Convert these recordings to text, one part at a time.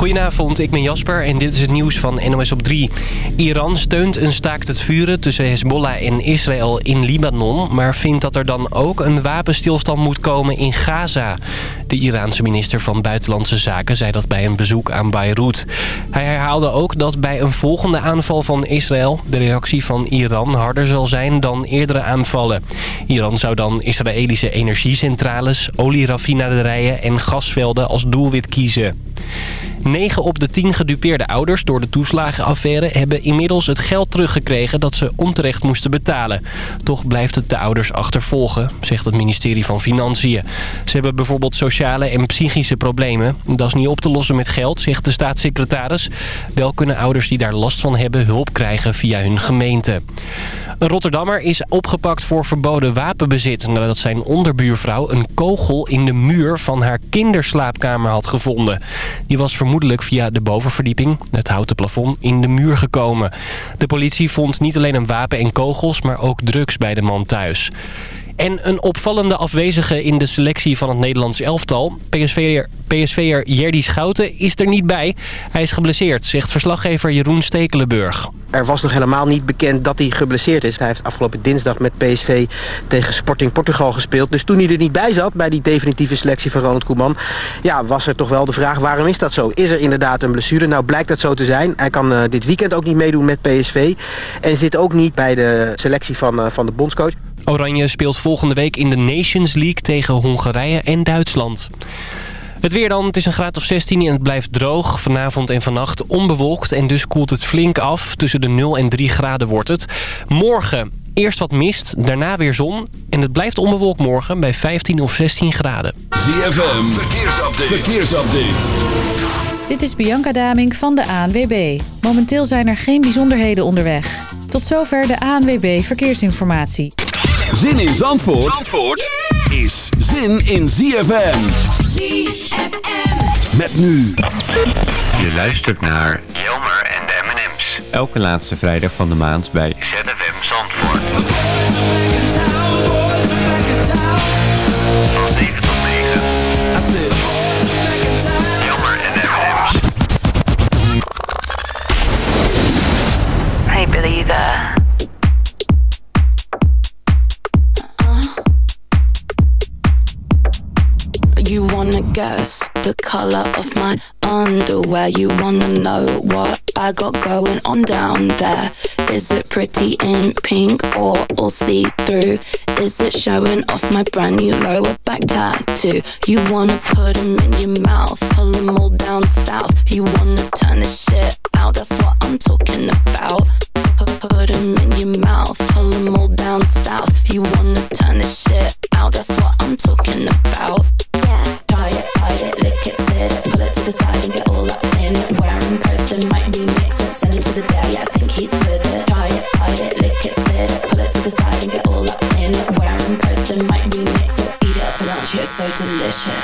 Goedenavond, ik ben Jasper en dit is het nieuws van NOS op 3. Iran steunt een staakt het vuren tussen Hezbollah en Israël in Libanon... maar vindt dat er dan ook een wapenstilstand moet komen in Gaza. De Iraanse minister van Buitenlandse Zaken zei dat bij een bezoek aan Beirut. Hij herhaalde ook dat bij een volgende aanval van Israël... de reactie van Iran harder zal zijn dan eerdere aanvallen. Iran zou dan Israëlische energiecentrales, olieraffinaderijen en gasvelden als doelwit kiezen. 9 op de 10 gedupeerde ouders door de toeslagenaffaire... hebben inmiddels het geld teruggekregen dat ze onterecht moesten betalen. Toch blijft het de ouders achtervolgen, zegt het ministerie van Financiën. Ze hebben bijvoorbeeld sociale en psychische problemen. Dat is niet op te lossen met geld, zegt de staatssecretaris. Wel kunnen ouders die daar last van hebben hulp krijgen via hun gemeente. Een Rotterdammer is opgepakt voor verboden wapenbezit... nadat zijn onderbuurvrouw een kogel in de muur van haar kinderslaapkamer had gevonden. Die was vermoedelijk via de bovenverdieping, het houten plafond, in de muur gekomen. De politie vond niet alleen een wapen en kogels, maar ook drugs bij de man thuis. En een opvallende afwezige in de selectie van het Nederlands elftal. PSV'er PSV'er Jerdy Schouten is er niet bij. Hij is geblesseerd, zegt verslaggever Jeroen Stekelenburg. Er was nog helemaal niet bekend dat hij geblesseerd is. Hij heeft afgelopen dinsdag met PSV tegen Sporting Portugal gespeeld. Dus toen hij er niet bij zat bij die definitieve selectie van Ronald Koeman... ja, was er toch wel de vraag waarom is dat zo? Is er inderdaad een blessure? Nou blijkt dat zo te zijn. Hij kan uh, dit weekend ook niet meedoen met PSV. En zit ook niet bij de selectie van, uh, van de bondscoach. Oranje speelt volgende week in de Nations League tegen Hongarije en Duitsland. Het weer dan, het is een graad of 16 en het blijft droog. Vanavond en vannacht onbewolkt en dus koelt het flink af. Tussen de 0 en 3 graden wordt het. Morgen eerst wat mist, daarna weer zon. En het blijft onbewolkt morgen bij 15 of 16 graden. ZFM, verkeersupdate. verkeersupdate. Dit is Bianca Daming van de ANWB. Momenteel zijn er geen bijzonderheden onderweg. Tot zover de ANWB Verkeersinformatie. Zin in Zandvoort? Zandvoort? is zin in ZFM. ZFM. Met nu. Je luistert naar Jelmer en de M&M's. Elke laatste vrijdag van de maand bij ZFM Zandvoort. Wanna guess the color of my underwear? You wanna know what I got going on down there? Is it pretty in pink or all see through? Is it showing off my brand new lower back tattoo? You wanna put them in your mouth, pull them all down south. You wanna turn this shit out, that's what I'm talking about. Put them in your mouth, pull them all down south. You wanna turn this shit out, that's what I'm talking about. So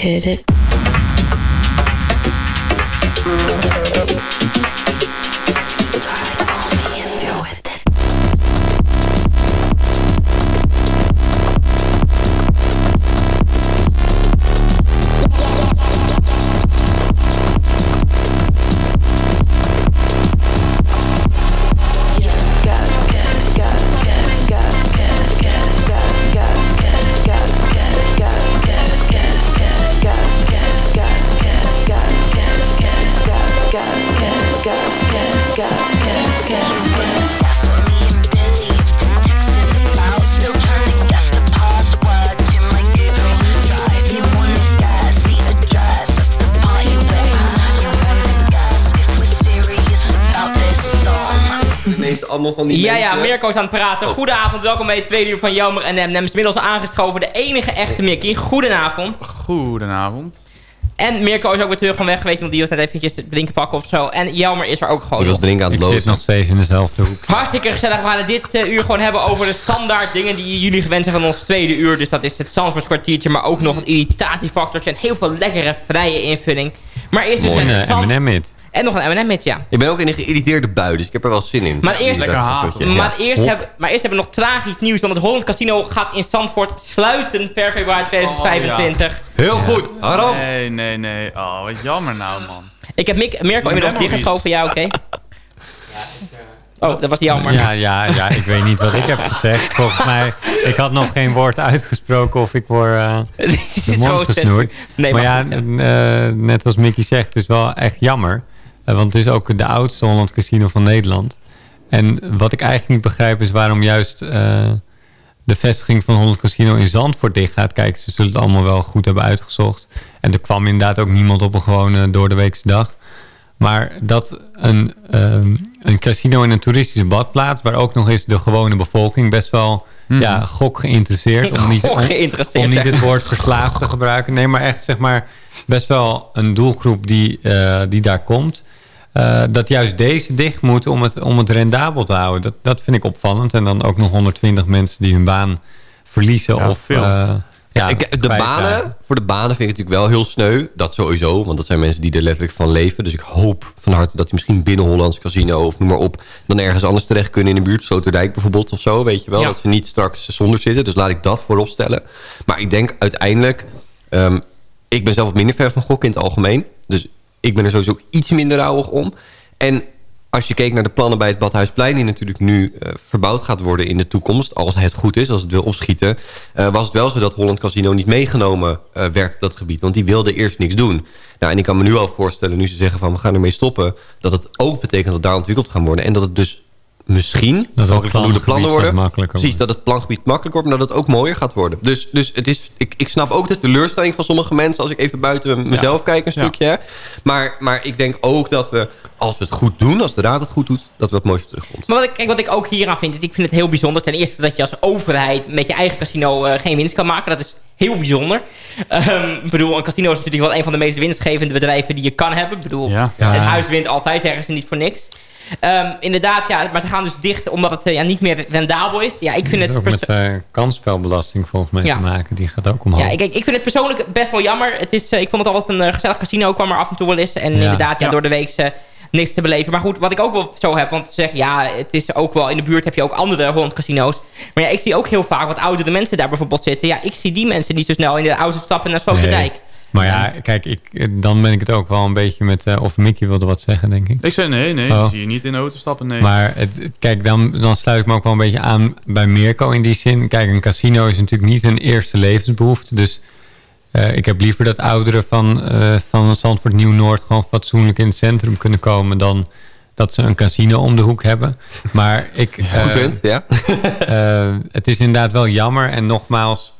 hit it. Die Ja, mensen. ja, Mirko is aan het praten. Goedenavond, welkom bij het tweede uur van Jelmer en M&M's. Inmiddels aangeschoven, de enige echte Mickey. Goedenavond. Goedenavond. En Mirko is ook weer terug van weg geweest, want die was net eventjes drinken pakken of zo. En Jelmer is er ook gewoon. Ik was drinken aan het Ik zit nog steeds in dezelfde hoek. Hartstikke gezellig. We gaan het dit eh, uur gewoon hebben over de standaard dingen die jullie gewend zijn van ons tweede uur. Dus dat is het Zandvoorts kwartiertje, maar ook nog een irritatiefactortje en heel veel lekkere vrije invulling. Maar eerst dus Mooi. een M&M hit. En nog een M&M met ja. Ik ben ook in een geïrriteerde bui, dus ik heb er wel zin in. Maar eerst- Lekker haten. Maar, eerst hebben, maar eerst hebben we nog tragisch nieuws. Want het Holland Casino gaat in Zandvoort sluiten per februari 2025. Heel goed. Waarom? Nee, nee, nee. Oh, wat jammer nou, man. Ik heb Mick, Mirko inmiddels dichtgeschoven. Ja, oké. Oh, dat was jammer. Ja, ja, ja, ik weet niet wat ik heb gezegd. Volgens mij, ik had nog geen woord uitgesproken of ik word eh, Dit de is mond gesnoerd. Nee, maar maar ja, goed, ja. eh, net als Mickey zegt, het is wel echt jammer. Eh, want het is ook de oudste Holland Casino van Nederland. En wat ik eigenlijk niet begrijp is waarom juist eh, de vestiging van Holland Casino in Zandvoort dicht gaat. Kijk, ze zullen het allemaal wel goed hebben uitgezocht. En er kwam inderdaad ook niemand op een gewone door de weekse dag. Maar dat een, ehm, een casino in een toeristische badplaats... waar ook nog eens de gewone bevolking best wel ja, gok geïnteresseerd... om niet, Gok geïnteresseerd, om niet het woord verslaafd te gebruiken. Nee, maar echt zeg maar best wel een doelgroep die, eh, die daar komt. Eh, dat juist deze dicht moet om het, om het rendabel te houden. Dat, dat vind ik opvallend. En dan ook nog 120 mensen die hun baan verliezen. Ja, of, veel. eh, ja, Ik- de banen, voor de banen vind ik het natuurlijk wel heel sneu. Dat sowieso, want dat zijn mensen die er letterlijk van leven. Dus ik hoop van harte dat die misschien binnen Hollands Casino of noem maar op... dan ergens anders terecht kunnen in de buurt. Sloterdijk bijvoorbeeld of zo, weet je wel. Ja. Dat ze niet straks zonder zitten. Dus laat ik dat voorop stellen. Maar ik denk uiteindelijk... ehm, ik ben zelf wat minder ver van gokken in het algemeen. Dus ik ben er sowieso iets minder rouwig om. En als je keek naar de plannen bij het Badhuisplein... die natuurlijk nu eh, verbouwd gaat worden in de toekomst... als het goed is, als het wil opschieten... eh, was het wel zo dat Holland Casino niet meegenomen eh, werd, dat gebied. Want die wilde eerst niks doen. Nou, en ik kan me nu al voorstellen, nu ze zeggen van... we gaan ermee stoppen... dat het ook betekent dat daar ontwikkeld gaan worden. En dat het dus misschien, Dat van hoe de plannen worden... precies, dat het plangebied makkelijker wordt... maar dat het ook mooier gaat worden. Dus, dus het is, ik, ik snap ook de teleurstelling van sommige mensen... als ik even buiten mezelf kijk een stukje. hè. Maar, maar ik denk ook dat we, als we het goed doen... als de raad het goed doet, dat we het mooiste terugkomt. Maar wat ik, kijk, wat ik ook hieraan vind, ik vind het heel bijzonder. Ten eerste dat je als overheid met je eigen casino eh, geen winst kan maken. Dat is heel bijzonder. Ehm, ik bedoel, een casino is natuurlijk wel een van de meest winstgevende bedrijven die je kan hebben. Ik bedoel, Ja. Ja. het huis wint altijd, zeggen ze niet voor niks. Ehm, inderdaad, ja, maar ze gaan dus dicht omdat het eh, ja, niet meer rendabel is. Ja, ik vind het... ook met zijn kansspelbelasting volgens mij Ja. te maken. Die gaat ook omhoog. Ja, ik, ik vind het persoonlijk best wel jammer. Het is, eh, ik vond het altijd een eh, gezellig casino. kwam er af en toe wel eens. En Ja. inderdaad, ja, door de week eh, niks te beleven. Maar goed, wat ik ook wel zo heb. Want ze zeggen, ja, het is ook wel... In de buurt heb je ook andere Holland casino's. Maar ja, ik zie ook heel vaak wat oudere mensen daar bijvoorbeeld zitten. Ja, ik zie die mensen niet zo snel in de auto stappen naar Sloterdijk. Nee. Maar ja, kijk, ik, dan ben ik het ook wel een beetje met... eh, of Mickey wilde wat zeggen, denk ik. Ik zei nee, nee. Oh. Zie je niet in de auto stappen, nee. Maar het, het- kijk, dan, dan sluit ik me ook wel een beetje aan bij Mirko in die zin. Kijk, een casino is natuurlijk niet een eerste levensbehoefte. Dus eh, ik heb liever dat ouderen van, eh van Zandvoort Nieuw-Noord... gewoon fatsoenlijk in het centrum kunnen komen... dan dat ze een casino om de hoek hebben. Maar ik... Goed eh, punt, ja. het is inderdaad wel jammer. En nogmaals,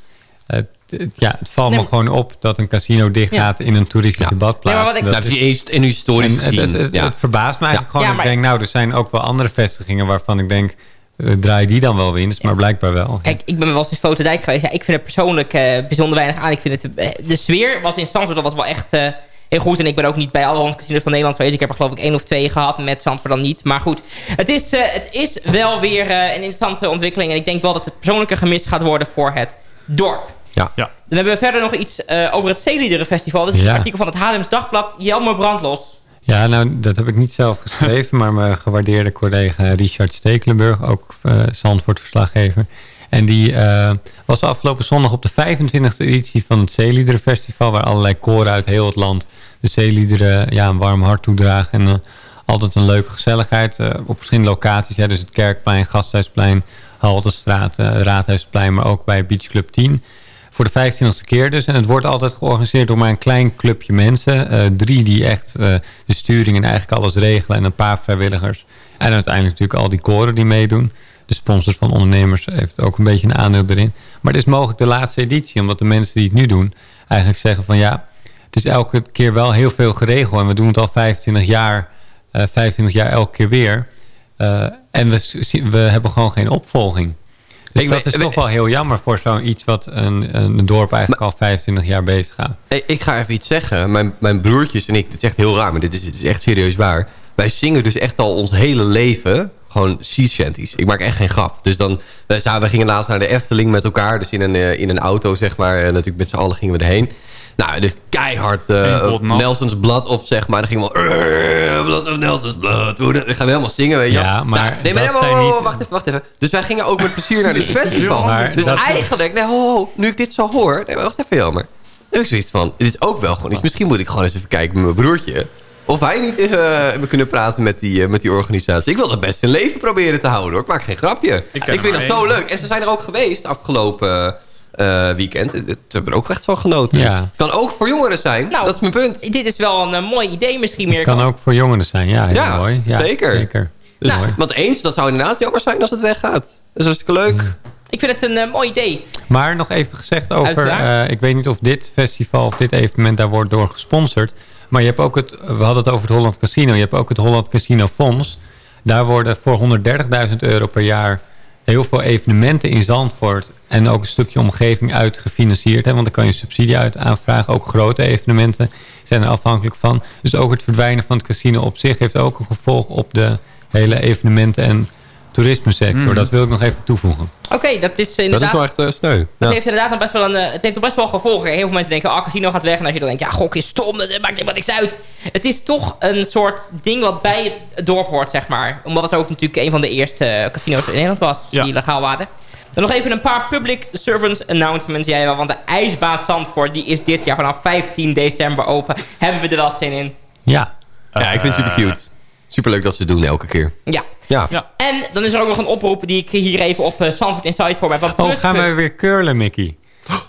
ja, het valt Nee, me gewoon op dat een casino dichtgaat in een toeristische badplaats. Nee, maar wat ik- Dat is- in historisch het, gezien. het, het, ja. het verbaast me eigenlijk gewoon. Ja, Ik denk, nou, er zijn ook wel andere vestigingen waarvan ik denk... eh, draai die dan wel winst, maar blijkbaar wel. Kijk, ik ben wel eens in Sloterdijk geweest. Ja, ik vind het persoonlijk eh, bijzonder weinig aan. Ik vind het, eh, de sfeer was in Zandvoort dat was wel echt eh, heel goed. En ik ben ook niet bij alle hondcasinos van Nederland geweest. Ik heb er geloof ik één of twee gehad. Met Zandvoort dan niet. Maar goed, het is, eh, het is wel weer eh, een interessante ontwikkeling. En ik denk wel dat het persoonlijke gemist gaat worden voor het dorp. Ja. Ja. Dan hebben we verder nog iets eh, over het Zeeliederen Festival. Dit is Ja. een artikel van het Haarlems Dagblad. Jelmer Brandlos. Ja, nou, dat heb ik niet zelf geschreven... maar mijn gewaardeerde collega Richard Stekelenburg... ook uh, Zandvoort-verslaggever... En die uh, was afgelopen zondag op de 25e editie van het Zeeliederen Festival... waar allerlei koren uit heel het land de zeeliederen ja, een warm hart toedragen. En uh, altijd een leuke gezelligheid uh, op verschillende locaties. Hè, dus het Kerkplein, Gasthuisplein, Haltestraat, Raadhuisplein... maar ook bij Beach Club 10 voor de 25e keer dus. En het wordt altijd georganiseerd door maar een klein clubje mensen. Uh, drie die echt uh, de sturing en eigenlijk alles regelen. En een paar vrijwilligers. En uiteindelijk natuurlijk al die koren die meedoen. De sponsors van ondernemers heeft ook een beetje een aandeel erin. Maar het is mogelijk de laatste editie. Omdat de mensen die het nu doen eigenlijk zeggen van ja... Het is elke keer wel heel veel geregeld. En we doen het al 25 jaar. Uh, 25 jaar elke keer weer. Eh, en we, we hebben gewoon geen opvolging. Ik dat is toch wel heel jammer voor zoiets wat een, een dorp eigenlijk al 25 jaar bezig gaat. Ik ga even iets zeggen. Mijn, mijn broertjes en ik, dit is echt heel raar, maar dit is, dit is echt serieus waar. Wij zingen dus echt al ons hele leven gewoon sea shanties. Ik maak echt geen grap. Dus dan, wij, zaten- wij gingen laatst naar de Efteling met elkaar. Dus in een, eh, in een auto, zeg maar. En natuurlijk met z'n allen gingen we erheen. Nou, dus keihard eh. Nelson's Blood op, zeg maar. Dan gingen we... "Eh, Blood of Nelson's Blood. Dan gaan we helemaal zingen, weet je wel. Ja, maar nee, maar, nee, maar- zijn oh, niet- Wacht even, wacht even. Dus wij gingen ook met plezier naar dit festival. Maar dus eigenlijk, nee, ho, ho, nu ik dit zo hoor... Nee, maar wacht even, jammer. Dan heb ik zoiets van, dit is ook wel gewoon iets. Misschien moet ik gewoon eens even kijken met mijn broertje. Of wij niet eens eh, kunnen praten met die, met die organisatie. Ik wil dat best in leven proberen te houden hoor. Ik maak geen grapje. Ik, vind dat één. zo leuk. En ze zijn er ook geweest afgelopen eh, weekend. Ze hebben er ook echt van genoten. Ja. Kan ook voor jongeren zijn. Nou, dat is mijn punt. Dit is wel een eh, mooi idee misschien meer. Het kan ook voor jongeren zijn, ja, heel Ja, mooi. zeker. zeker. Dus, Mooi. Want eens, dat zou inderdaad jammer zijn als het weggaat. Dat is hartstikke leuk. Ik vind het een eh, mooi idee. Maar nog even gezegd over... Eh, ik weet niet of dit festival of dit evenement daar wordt door gesponsord. Maar je hebt ook het... We hadden het over het Holland Casino. Je hebt ook het Holland Casino Fonds. Daar worden voor 130.000 euro per jaar... heel veel evenementen in Zandvoort... en ook een stukje omgeving uit gefinancierd. Hè, want dan kan je subsidie uit aanvragen. Ook grote evenementen zijn er afhankelijk van. Dus ook het verdwijnen van het casino op zich... heeft ook een gevolg op de hele evenementen... en toerismesector. Dat wil ik nog even toevoegen. Oké, dat is Dat inderdaad... is wel echt eh, sneu. Het Ja. heeft inderdaad nog best wel een, eh, het heeft nog best wel gevolgen. Heel veel mensen denken, ah, casino gaat weg. En als je dan denkt, ja, gok is stom, dat maakt helemaal niks uit. Het is toch een soort ding wat bij het dorp hoort, zeg maar. Omdat het ook natuurlijk een van de eerste eh, casino's in Nederland was, Ja. die legaal waren. Dan nog even een paar public servants announcements. Jij wel, want de ijsbaan Zandvoort, die is dit jaar vanaf 15 december open. Hebben we er wel zin in? Ja, Ja, ik vind het super cute. Superleuk dat ze het doen elke keer. Ja. Ja. Ja. En dan is er ook nog een oproep die ik hier even op uh, Zandvoort Inside voor heb. Oh, gaan we weer curlen, Mickey?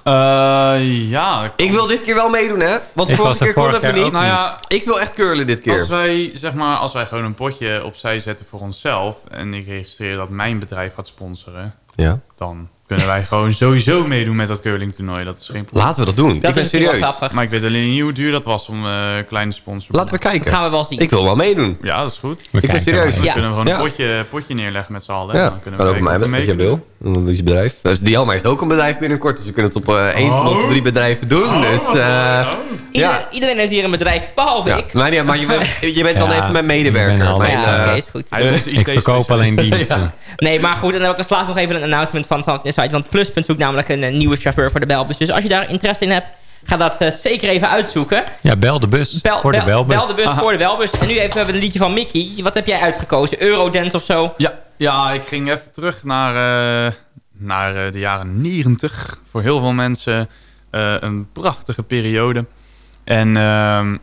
Eh, ja. Ik wil dit keer wel meedoen, hè? Want Ik vorige was er keer kon jaar niet. ook Nou ja, Ik wil echt curlen dit keer. Als wij, zeg maar, als wij gewoon een potje opzij zetten voor onszelf... en ik registreer dat mijn bedrijf gaat sponsoren... Ja. dan kunnen wij gewoon sowieso meedoen met dat curlingtoernooi. Dat is geen probleem. Laten we dat doen. Dat ik ben serieus. Maar ik weet alleen niet hoe duur dat was om eh kleine sponsor. Laten we kijken. Dat gaan we wel zien. Ik wil wel meedoen. Ja, dat is goed. We Ik ben serieus. We Ja. kunnen gewoon Ja. een potje, potje neerleggen met z'n allen. Ja, Dan kunnen kan we ook mij wat je wil. Een bedrijf. Dus Dialma heeft ook een bedrijf binnenkort. Dus we kunnen het op eh één van onze drie bedrijven doen. Dus eh, Iedereen, ja. iedereen heeft hier een bedrijf, behalve ja. ik. Maar, ja, maar je bent, je bent dan even mijn medewerker. al- Mijn, ja, eh, oké, is goed. Is Ik verkoop alleen diensten. Nee, maar goed, en dan heb ik als laatste nog even een announcement van Zandvoort Inside. Want Pluspunt zoekt namelijk een, nieuwe chauffeur voor de Belbus. Dus als je daar interesse in hebt, ga dat eh, zeker even uitzoeken. Ja, bel de bus Bel, voor de bel- belbus. bel de bus voor de Belbus. En nu even, we hebben een liedje van Mickey. Wat heb jij uitgekozen? Eurodance of zo? Ja, ja, ik ging even terug naar, eh, naar eh, de jaren 90. Voor heel veel mensen eh, een prachtige periode. En ehm,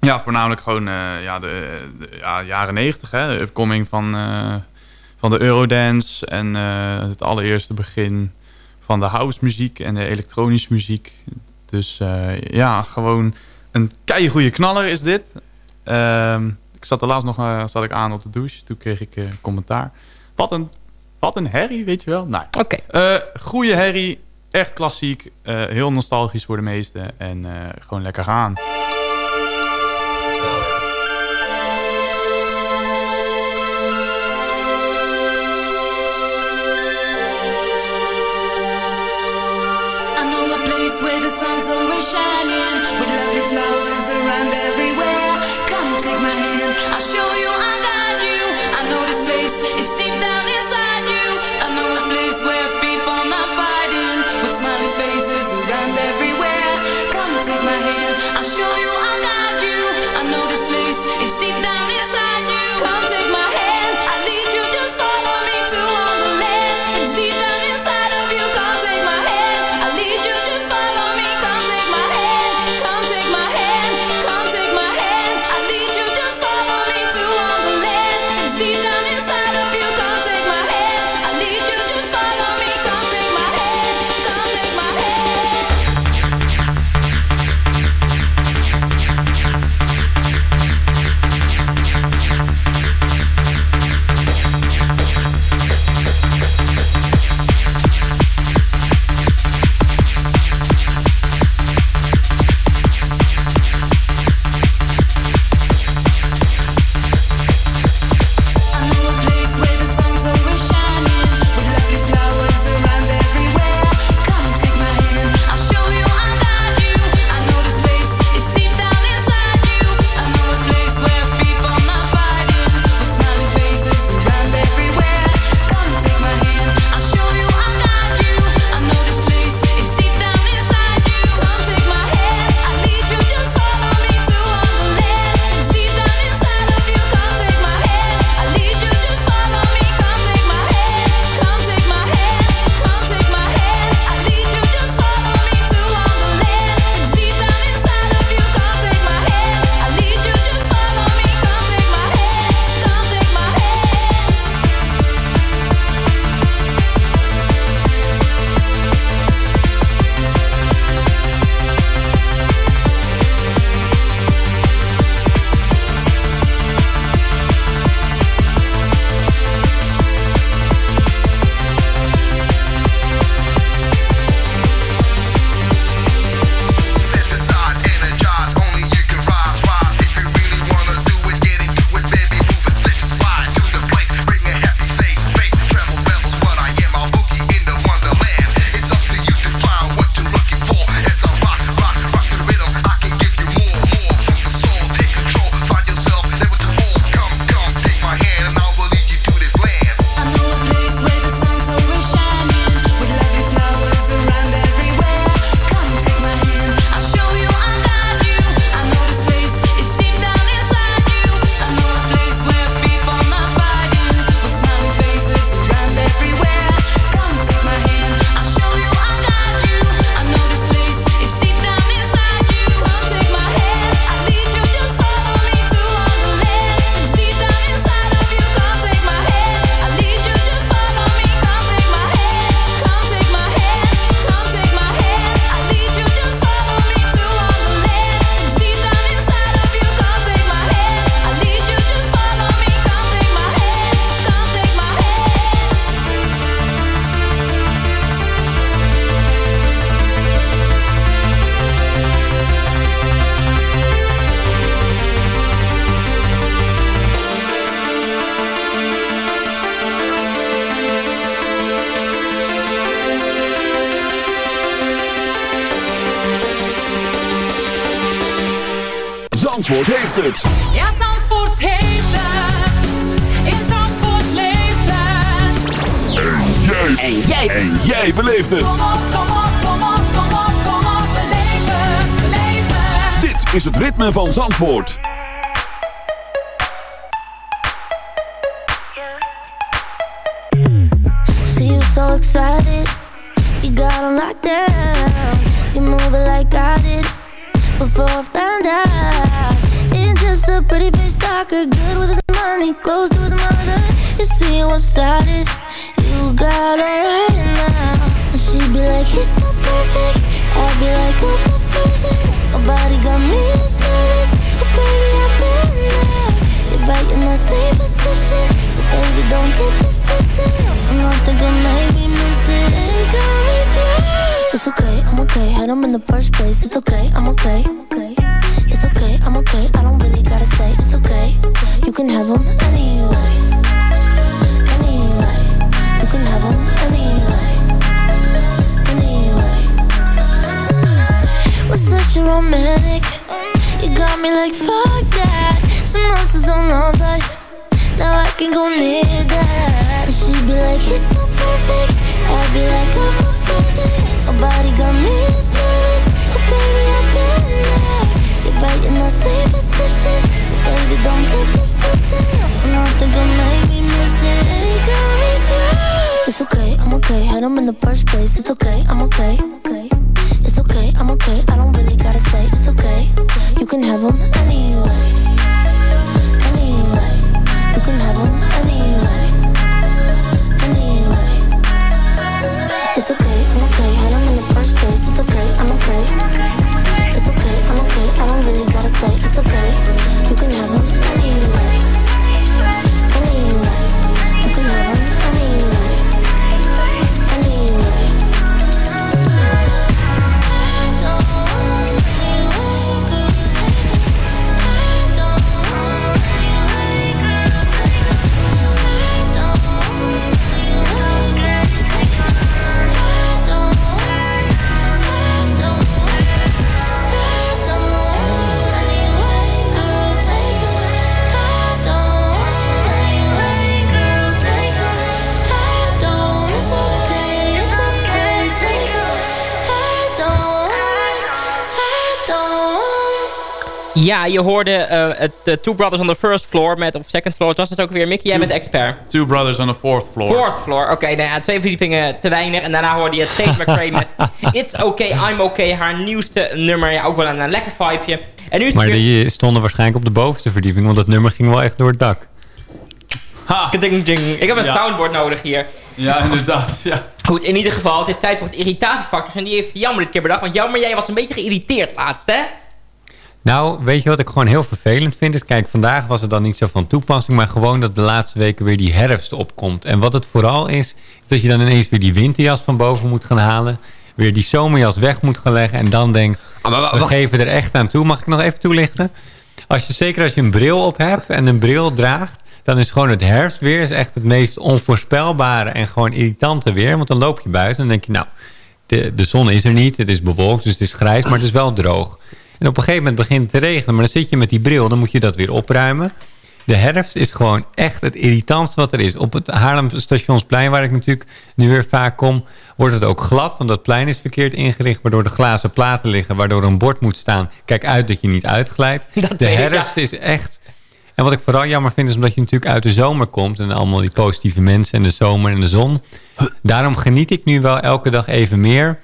ja, voornamelijk gewoon ja, de, ja, jaren 90. Hè, de upcoming van, van de Eurodance. En het allereerste begin van de house muziek en de elektronische muziek. Dus ja, gewoon een keigoede knaller is dit. Ehm, ik zat er laatst nog eh, zat ik aan op de douche. Toen kreeg ik eh, commentaar. Wat een, wat een herrie, weet je wel? Nou, Oké. eh goede herrie. Echt klassiek. heel nostalgisch voor de meesten. En gewoon lekker gaan. Van Zandvoort. See you so excited, you got on locked down. You move like I did before I found out. Ain't just a pretty face good I'm him in the first place. It's okay, I'm okay. It's okay, I'm okay. I don't really gotta say it's okay. You can have him anyway. Anyway. You can have him anyway. Anyway. Was such a romantic. You got me like fuck that. Some monsters on love life. Now I can go near that. And she'd be like, he's so perfect. I'd be like, I'm a person. Nobody got me this nervous. Oh baby, I've been there. You're right in that same position. So baby, don't get this twisted. I'm not thinking maybe miss it. It got me serious. It's okay, I'm okay. Had him in the first place. It's okay, I'm okay. okay. It's okay, I'm okay. I don't really gotta say it's okay. You can have him. Anyway. It's okay, I'm okay. Had him in the first place. It's okay, I'm okay. It's okay, I'm okay. I don't really gotta say it's okay. You can have anyway. Anyway. Ja, je hoorde eh, het de Two Brothers on the First Floor met op second floor. Het was het ook weer Mickey, jij bent expert. Two Brothers on the Fourth Floor. Fourth floor, oké. nou ja, twee verdiepingen te weinig. En daarna hoorde je Tate McRae met It's Okay, I'm Okay. Haar nieuwste nummer. Ja, ook wel een, een lekker vibeje. En nu Maar weer... die stonden waarschijnlijk op de bovenste verdieping, want dat nummer ging wel echt door het dak. Ha! Ding, ding. Ik heb een Ja. soundboard nodig hier. Ja, inderdaad. Ja. Goed, in ieder geval, het is tijd voor het irritatiefactor. En die heeft Jammer dit keer bedacht. Want Jammer, jij was een beetje geïrriteerd laatst, hè? Nou, weet je wat ik gewoon heel vervelend vind? Is, kijk, vandaag was het dan niet zo van toepassing... maar gewoon dat de laatste weken weer die herfst opkomt. En wat het vooral is, is dat je dan ineens weer die winterjas van boven moet gaan halen... weer die zomerjas weg moet gaan leggen... en dan denkt, Ah, maar we geven er echt aan toe. Mag ik nog even toelichten? Als je, zeker als je een bril op hebt en een bril draagt... dan is gewoon het herfstweer is echt het meest onvoorspelbare... en gewoon irritante weer. Want dan loop je buiten en dan denk je, nou... De, de zon is er niet, het is bewolkt, dus het is grijs, maar het is wel droog. En op een gegeven moment begint het te regenen, maar dan zit je met die bril, dan moet je dat weer opruimen. De herfst is gewoon echt het irritantste wat er is. Op het Haarlem Stationsplein, waar ik natuurlijk nu weer vaak kom, wordt het ook glad. Want dat plein is verkeerd ingericht, waardoor de glazen platen liggen, waardoor een bord moet staan. Kijk uit dat je niet uitglijdt. Dat de ik, herfst ja. is echt... En wat ik vooral jammer vind, is omdat je natuurlijk uit de zomer komt... en allemaal die positieve mensen en de zomer en de zon. Daarom geniet ik nu wel elke dag even meer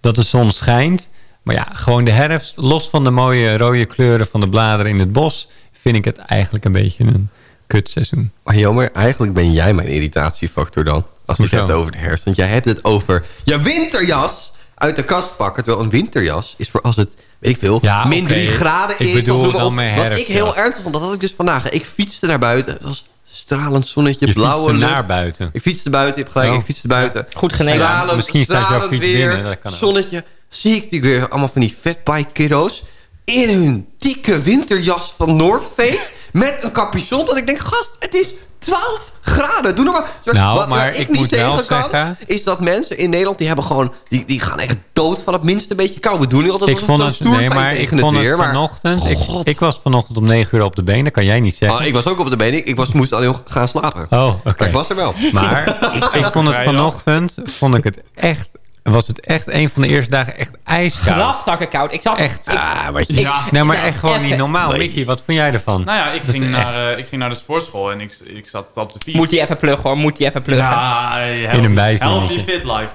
dat de zon schijnt. Maar ja, gewoon de herfst, los van de mooie rode kleuren van de bladeren in het bos... vind ik het eigenlijk een beetje een kutseizoen. Maar jammer, eigenlijk ben jij mijn irritatiefactor dan. Als je het hebt over de herfst. Want jij hebt het over je winterjas uit de kast pakken. Terwijl een winterjas is voor als het, weet ik veel, Ja, min oké. 3 graden Ik is. bedoel dan op. mijn Wat ik heel ernstig vond, dat had ik dus vandaag. Ik fietste naar buiten. Het was stralend zonnetje, Je blauwe lucht. naar buiten. Ik fietste buiten, je hebt gelijk, Oh. ik fietste buiten. Goed genegen. Stralend, Misschien staat jouw stralend fiets weer, binnen, dat kan zonnetje. Zie ik die weer allemaal van die fatbike kiddo's... in hun dikke winterjas van North Face... met een capuchon. Dat ik denk, gast, het is 12 graden. Doe normaal. Nou, wat, maar waar ik, ik niet moet wel tegen kan, zeggen- is dat mensen in Nederland... die hebben gewoon... die, die gaan echt dood van het minste beetje kou. We doen niet altijd Ik vond het, stoer nee, maar ik vond het. Maar, vanochtend... Ik, ik was vanochtend om 9 uur op de been. Dat kan jij niet zeggen. Oh, ik was ook op de been. Ik, ik was, moest alleen nog gaan slapen. Oh, oké. Maar ik was er wel. Maar ik vond het vanochtend... Vond ik het echt... Was het echt een van de eerste dagen echt ijskoud. Grafstakken koud. Ik zag Echt. Ik, Ah, wat je... Ja. Nee, maar echt gewoon niet normaal. Mickey, wat vond jij ervan? Nou ja, ik Dat ging, naar, eh, ik ging naar de sportschool en ik, ik zat op de fiets. moet hij even pluggen hoor. Moet hij even pluggen. Ja, In een healthy, fit life.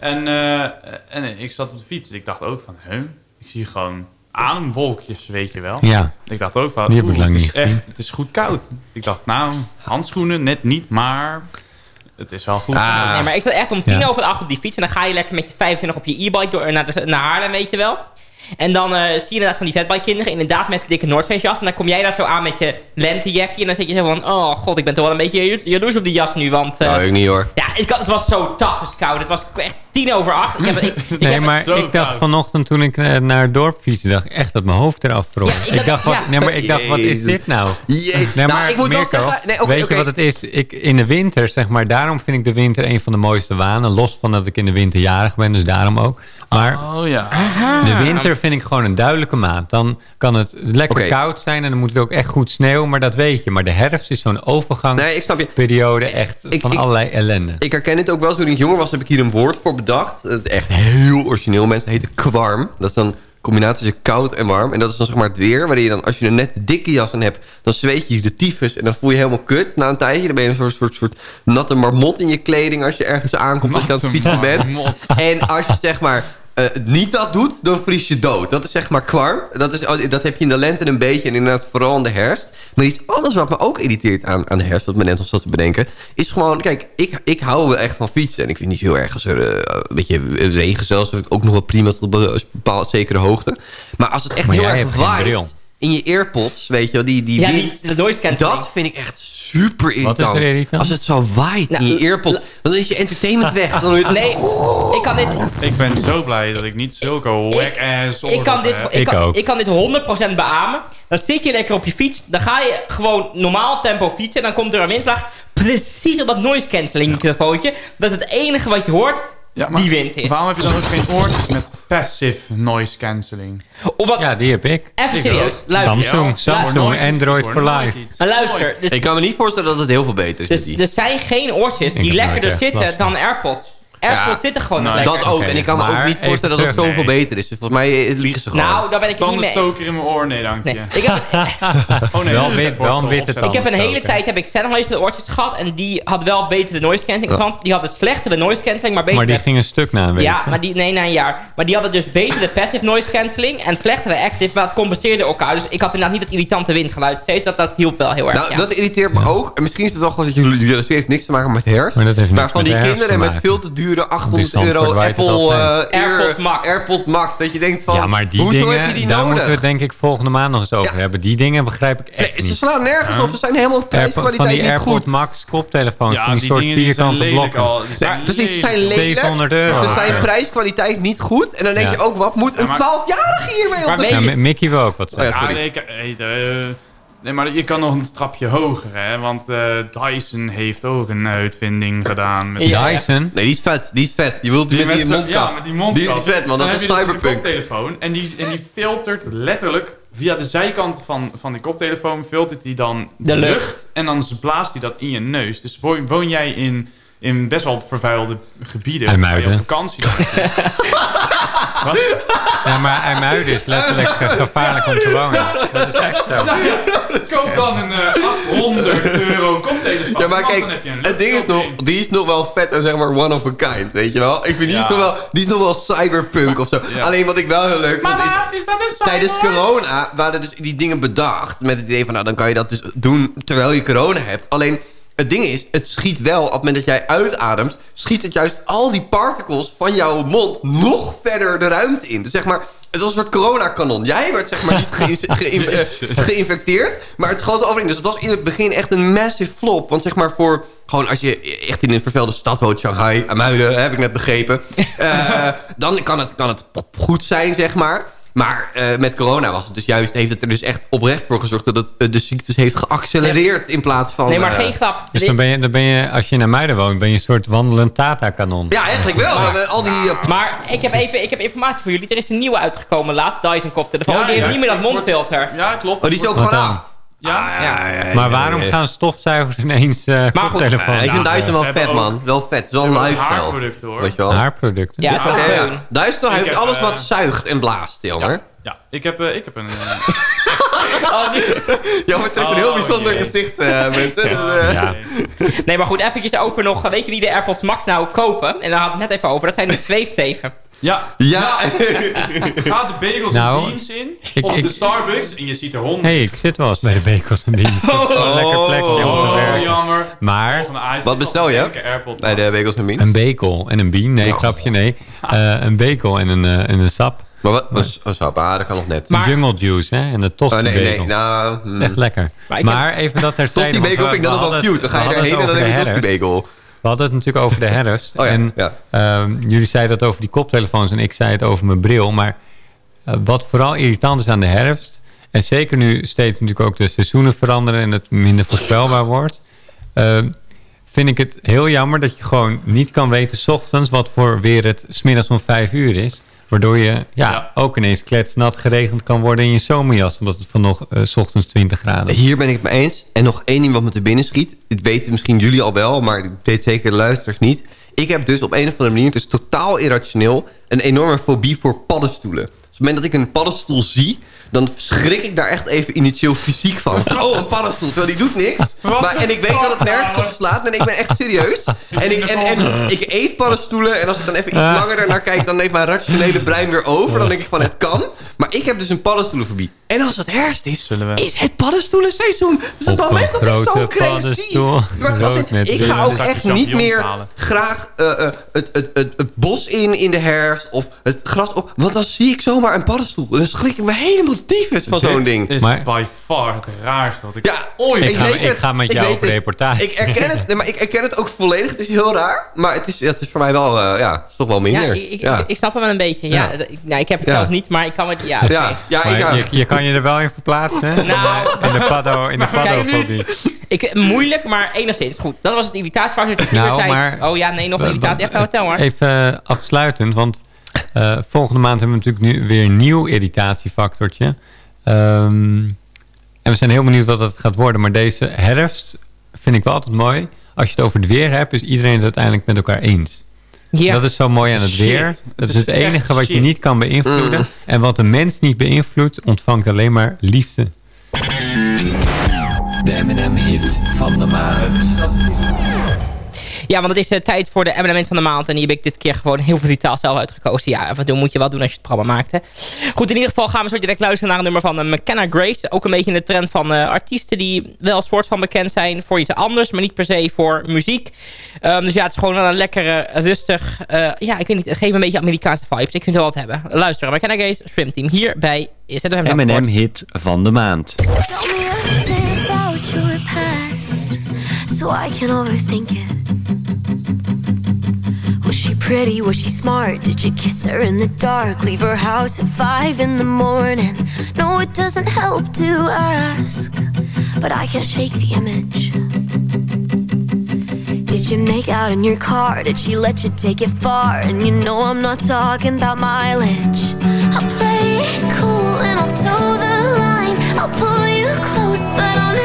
En, eh, en ik zat op de fiets en ik dacht ook van, huh? Ik zie gewoon ademwolkjes, weet je wel. Ja. Ik dacht ook van, Die heb ik oeh, lang het, niet is echt, het is goed koud. Ik dacht, nou, handschoenen net niet, maar het is wel goed. Ah. Nee, maar ik zat echt om tien Ja. over acht op die fiets. En dan ga je lekker met je 25 op je e-bike door naar, de, naar Haarlem, weet je wel. En dan eh, zie je inderdaad van die vetbike kinderen inderdaad met dikke Noordfeestje af. En dan kom jij daar zo aan met je lentejackie. En dan zit je zo van, oh god, ik ben toch wel een beetje jaloers op die jas nu. Want eh, Nou, ik niet hoor. ja, het, het was zo taf koud. Het was echt tien over acht. Ik heb, ik, ik Nee, maar ik dacht koud. vanochtend toen ik eh, naar het dorp fietste... dacht ik echt dat mijn hoofd eraf vroeg. Ja, ik ik, dacht- wat, nee, maar ik dacht, wat is dit nou? Jee. Nee, Nou, maar ik moet wel zeggen- nee, oké, weet je wat het is? Ik, in de winter, zeg maar, daarom vind ik de winter een van de mooiste wanen. Los van dat ik in de winter jarig ben, dus daarom ook. Maar Oh ja. de winter vind ik gewoon een duidelijke maand. Dan kan het lekker koud zijn en dan moet het ook echt goed sneeuwen. Maar dat weet je. Maar de herfst is zo'n overgangsperiode Nee, ik snap je. echt Ik- van ik- allerlei ellende. Ik herken het ook wel. Toen ik jonger was, heb ik hier een woord voor bedacht. Het is echt heel origineel. Mensen het heet kwarm. Dat is dan een combinatie tussen koud en warm. En dat is dan zeg maar het weer. Waarin je dan, als je een net dikke jas aan hebt... dan zweet je de tyfus en dan voel je helemaal kut na een tijdje. Dan ben je een soort, soort, soort natte marmot in je kleding... als je ergens aankomt als je aan het fietsen bent. En als je zeg maar... eh, niet dat doet, dan vries je dood. Dat is zeg maar kwarm. Dat, is, oh, dat heb je in de lente een beetje en inderdaad vooral in de herfst. Maar iets anders wat me ook irriteert aan, aan de herfst... wat me net al zat te bedenken... is gewoon... Kijk, ik, ik hou wel echt van fietsen. En ik vind het niet zo erg als er eh, een beetje regen zelfs... vind ik ook nog wel prima tot een bepaald zekere hoogte. Maar als het echt Maar heel erg waait... in je earpods, weet je wel... Die, die ja, wind, die, de noise cancelling. dat vind ik echt super irritant. Wat is er irritant? Als het zo waait Nou, in je earpods... dan is je entertainment weg. Dan het- Nee, ik kan dit... Ik ben zo blij dat ik niet zulke whack-ass Ik kan, dit, ik, Ik kan, ik dit 100% beamen. Dan zit je lekker op je fiets. Dan ga je gewoon normaal tempo fietsen. En dan komt er een windvlaag precies op dat noise cancelling microfoontje. Dat is het enige wat je hoort, Ja, maar die wind is. Waarom heb je dan ook geen oortjes met passive noise cancelling? Omdat, Ja, die heb ik. even serieus, luister. Samsung, Samsung, Android for life. Maar luister, dus, Ik kan me niet voorstellen dat het heel veel beter is. dus er zijn geen oortjes die lekkerder zitten dan AirPods. AirPods Ja, zitten gewoon nou. Dat ook. En ik kan me ook maar niet voorstellen dat het zoveel nee. beter is. Dus volgens mij eh, liegen ze gewoon. Nou, daar ben ik het niet mee. Tandenstoker in mijn oor, nee dank je. Nee, ik heb, Oh nee, Wel dat wit- het wel een witte ik heb een hele tijd heb ik Sennheiser oortjes gehad. En die had wel beter de noise cancelling. Althans, die hadden slechter de noise cancelling, maar beter Maar die ging een stuk na een week. Ja, maar die, nee, na een jaar. Maar die hadden dus beter de passive noise cancelling en slechter de active, maar het compenseerde elkaar. Dus ik had inderdaad niet het irritante windgeluid steeds, dat, dat hielp wel heel erg. Nou, ja. dat irriteert me ook. En misschien is het wel gewoon dat jullie het heeft niks te maken met herfst. Maar dat heeft niks van die kinderen met veel te dure 800 Die euro Apple altijd. eh, AirPods Max. AirPods Max. Dat je denkt van, Ja, maar die hoezo dingen, heb je die daar nodig? moeten we het denk ik volgende maand nog eens over Ja. hebben. Die dingen begrijp ik echt Nee, ze niet. slaan nergens op. Ze zijn helemaal prijskwaliteit van die niet AirPod goed. Max koptelefoons, Ja, van die, die soort vierkante blokken. al. Die zijn Ja, precies, ze zijn lelijk. lelijk. 700 euro. Ze zijn prijskwaliteit niet goed. En dan denk Ja. je ook, wat moet een maar- 12-jarige hiermee op de Mi- Mickey wil ook wat Oh ja, zeggen. Nee, maar je kan nog een trapje hoger, hè. Want eh, Dyson heeft ook een uitvinding gedaan. Met Ja. Dyson? Nee, die is vet. Die is vet. Je wilt die, met die zo- mondkap. Ja, met die mondkap. Die is vet, man. Dat is je dus een cyberpunk. koptelefoon en die, en die filtert letterlijk via de zijkant van, van die koptelefoon filtert hij dan de, De lucht. lucht. en dan blaast hij dat in je neus. Dus woon, woon jij in, in best wel vervuilde gebieden IJmuiden. op vakantie. Wat? Ja, maar IJmuiden is letterlijk eh, gevaarlijk om te wonen. Dat is echt zo. Koop dan een eh, 800 euro koptelefoon. Ja, maar kijk, dan heb je een het ding is nog, die is nog wel vet en zeg maar one of a kind, weet je wel? Ik vind die, is, nog wel, die is nog wel cyberpunk of zo. Ja. Alleen wat ik wel heel leuk vond is... Dat een Tijdens corona waren dus die dingen bedacht. Met het idee van, nou, dan kan je dat dus doen terwijl je corona hebt. Alleen, het ding is, het schiet wel, op het moment dat jij uitademt... schiet het juist al die particles van jouw mond nog verder de ruimte in. Dus zeg maar, het was een soort coronakanon. Jij werd zeg maar niet geïn- geïnfecteerd, maar het schoot overheen. Dus het was in het begin echt een massive flop. Want zeg maar voor... Gewoon als je echt in een vervuilde stad woont, Shanghai, Amuiden, heb ik net begrepen. eh, dan kan het, kan het goed zijn, zeg maar. Maar eh, met corona was het dus juist, heeft het er dus echt oprecht voor gezorgd... dat het eh, de ziektes heeft geaccelereerd in plaats van... Nee, maar eh, geen grap. Dus dan ben, je, dan ben je, als je naar Muiden woont, ben je een soort wandelend Tata-kanon. Ja, eigenlijk wel. Eh, al die... Maar ik heb even ik heb informatie voor jullie. Er is een nieuwe uitgekomen laatst. Dyson koptelefoon. Ja, die heeft niet meer dat mondfilter. Ja, klopt. oh, die is ook Wat gewoon dan? af. Ja, Ja. Maar waarom gaan stofzuigers ineens uh, goed, koptelefoons Eh, ik vind? Dyson wel vet, man. Wel vet. Wel een lifestyle. haarproducten, hoor. Weet je wel? Haarproducten? Ja, Ja, ja. Dyson heeft heb, alles eh, wat zuigt en blaast, Jelmer. Ja, ja. Ik, heb, eh, ik heb een... Oh, die- trekt een Oh, heel bijzonder jee. gezicht, eh, mensen. Eh, Ja. Nee, maar goed, eventjes over nog. Weet je wie de AirPods Max nou kopen? En daar hadden we het net even over. Dat zijn de zweefteven. Ja, Ja. gaat de bagels Nou, en beans in. ik- op ik- de Starbucks. En je ziet er honderd. hey, ik zit wel eens bij de Bekels en Beans. Het is wel een lekker plekje om te Oh, werken. jammer. Maar. Wat bestel je? Bij de Bagels en Beans. een bekel en een bean. Nee, grapje, nee. Eh, een bekel en een, eh, en een sap. Maar wat? Een s- een sap. Ah, dat kan nog net. Maar- Jungle juice, hè. En een tosti Oh, nee, bagel. nee. Nou... Echt lekker. Maar even dat er Tosti bagel vind ik dan nog wel cute. Dan ga je erheen en dan heb je tosti bagel. We hadden het natuurlijk over de herfst. Oh ja, en ja. ehm, jullie zeiden dat over die koptelefoons en ik zei het over mijn bril. Maar eh, wat vooral irritant is aan de herfst... en zeker nu steeds natuurlijk ook de seizoenen veranderen... en het minder voorspelbaar wordt... ehm, vind ik het heel jammer dat je gewoon niet kan weten... s ochtends wat voor weer het smiddags om vijf uur is... Waardoor je ja, Ja. ook ineens kletsnat geregend kan worden in je zomerjas. Omdat het van nog eh, s ochtends 20 graden is. Hier ben ik het mee eens. En nog één ding wat me te binnen schiet. Dit weten misschien jullie al wel, maar ik weet zeker de luisteraars niet. Ik heb dus op een of andere manier, het is totaal irrationeel... een enorme fobie voor paddenstoelen. Dus op het moment dat ik een paddenstoel zie... dan schrik ik daar echt even initieel fysiek van. Van, Oh, een paddenstoel, terwijl die doet niks. Maar, en ik weet dat het nergens op slaat. En ik ben echt serieus. En ik, en, en ik eet paddenstoelen. En als ik dan even iets langer ernaar kijk... dan neemt mijn rationele brein weer over. Dan denk ik van, het kan. Maar ik heb dus een paddenstoelenfobie. En als het herfst is, Zullen we- is het paddenstoelenseizoen. Dus op het moment dat ik zo'n grote krenk zie... Maar ik, ik ga ook echt niet meer halen. graag eh, eh, het, het, het, het bos in in de herfst. Of het gras op. Want dan zie ik zomaar een paddenstoel. Dan schrik ik me helemaal tyfus van zo'n ding. is Maar- by far het raarste wat ik Ja, ooit... Ik ga- weet ik het. ga met Ik jou op de het. reportage. Ik erken het, nee, maar ik erken het ook volledig. Het is heel raar. Maar het is, het is voor mij wel, eh, ja, het is toch wel Ja, minder. ik, ik, ja. ik snap hem wel een beetje. Ja. Ja. ik- nou, ik heb het Ja. zelf niet, maar ik kan het... Ja, ja, ja, ik, ja. je, je kan je er wel in verplaatsen. Nou, In de paddo, in de paddofobie. ik, moeilijk, maar enigszins. Goed, dat was het irritatiefactor. Nou, zei, maar- oh ja, nee, nog een irritatie. Echt, vertel hoor. Even eh, afsluitend, want eh, volgende maand hebben we natuurlijk nu weer een nieuw irritatiefactortje. Ehm, en we zijn heel benieuwd wat dat gaat worden. Maar deze herfst vind ik wel altijd mooi. Als je het over het weer hebt, is iedereen het uiteindelijk met elkaar eens. Ja. Dat is zo mooi aan het Shit. weer. Het Dat is is het enige wat je niet kan beïnvloeden. En wat de mens niet beïnvloedt, ontvangt alleen maar liefde. De M&M hit van de maand. Ja, want het is uh, tijd voor de evenement van de maand. En die heb ik dit keer gewoon heel brutaal zelf uitgekozen. Ja, wat doen moet je wel doen als je het programma maakte. Goed, in ieder geval gaan we zo direct luisteren naar een nummer van uh, McKenna Grace. Ook een beetje in de trend van uh, artiesten die wel een soort van bekend zijn voor iets anders. Maar niet per se voor muziek. Um, dus ja, het is gewoon wel een lekkere, rustig... ja, ik weet niet, het geeft me een beetje Amerikaanse vibes. Ik vind het wel wat hebben. Luisteren, McKenna Grace, Swim Team. Hier bij ZFM. M&M hit van de maand. Tell me everything about your past So I can overthink it Was she pretty? Was she smart? Did you kiss her in the dark? Leave her house at five in the morning No, it doesn't help to ask But I can't shake the image Did you make out in your car? Did she let you take it far? And you know I'm not talking about mileage I'll play it cool and I'll toe the line I'll pull you close but I'm